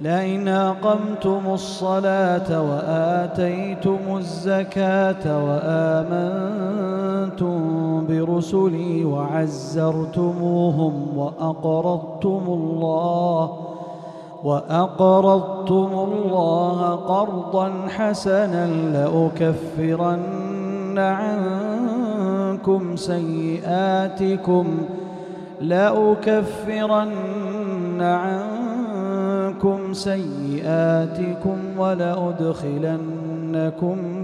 لئن أقمتم الصلاة وآتيتم الزكاة وآمنتم برسلي وعزرتموهم وأقرضتم الله وأقرضتم الله قرضا حسنا لأكفرن عنكم سيئاتكم لأكفرن عنكم سيئاتكم ولأدخلنكم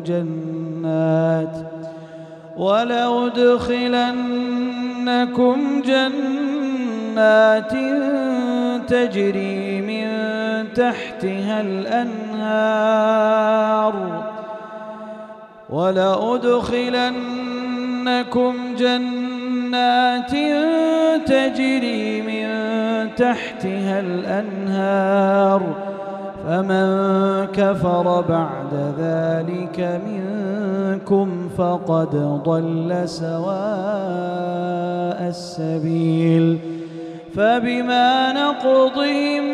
جنات ولأدخلنكم جنات تجري من تحتها الأنهار ولأدخلنكم جنات تجري من تحتها الأنهار فمن كفر بعد ذلك منكم فقد ضل سواء السبيل فبما نقضهم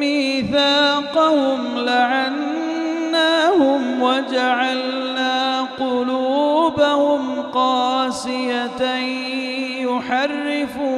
ميثاقهم لعناهم وجعلنا قلوبهم قاسية يحرفون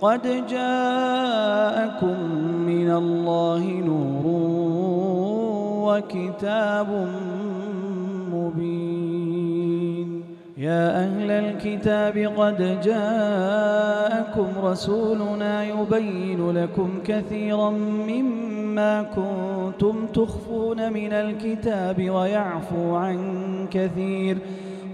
قد جاءكم من الله نور وكتاب مبين. يا أهل الكتاب قد جاءكم رسولنا يبين لكم كثيرا مما كنتم تخفون من الكتاب ويعفو عن كثير.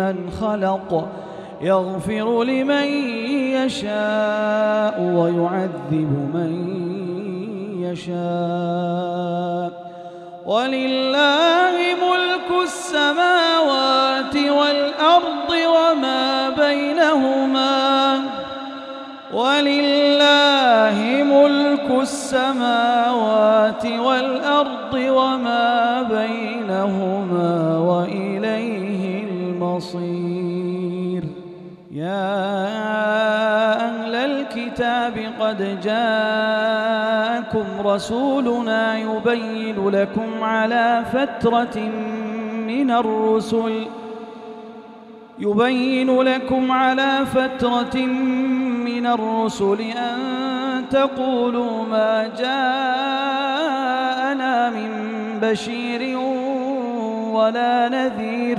ممن خلق يغفر لمن يشاء ويعذب من يشاء. ولله ملك السماوات والأرض وما بينهما. ولله ملك السماوات والأرض وما بينهما. وإليه المصير. يا أهل الكتاب قد جاءكم رسولنا يبين لكم على فترة من الرسل يبين لكم على فترة من الرسل أن تقولوا ما جاءنا من بشير ولا نذير.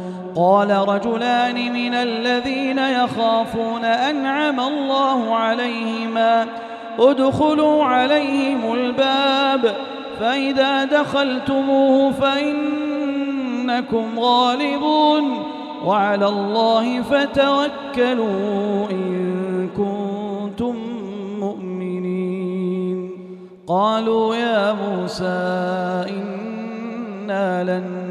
قال رجلان من الذين يخافون أنعم الله عليهما. ادخلوا عليهم الباب. فإذا دخلتموه فإنكم غالبون. وعلى الله فتوكلوا إن كنتم مؤمنين. قالوا يا موسى إنا لن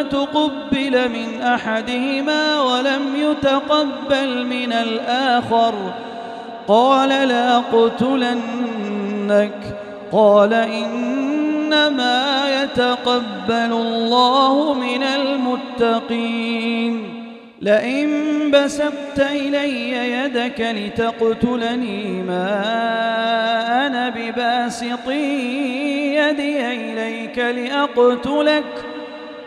فتقبل من أحدهما ولم يتقبل من الآخر. قال لا قتلنك قال إنما يتقبل الله من المتقين. لئن بسطت إلي يدك لتقتلني ما أنا بباسط يدي إليك لأقتلك.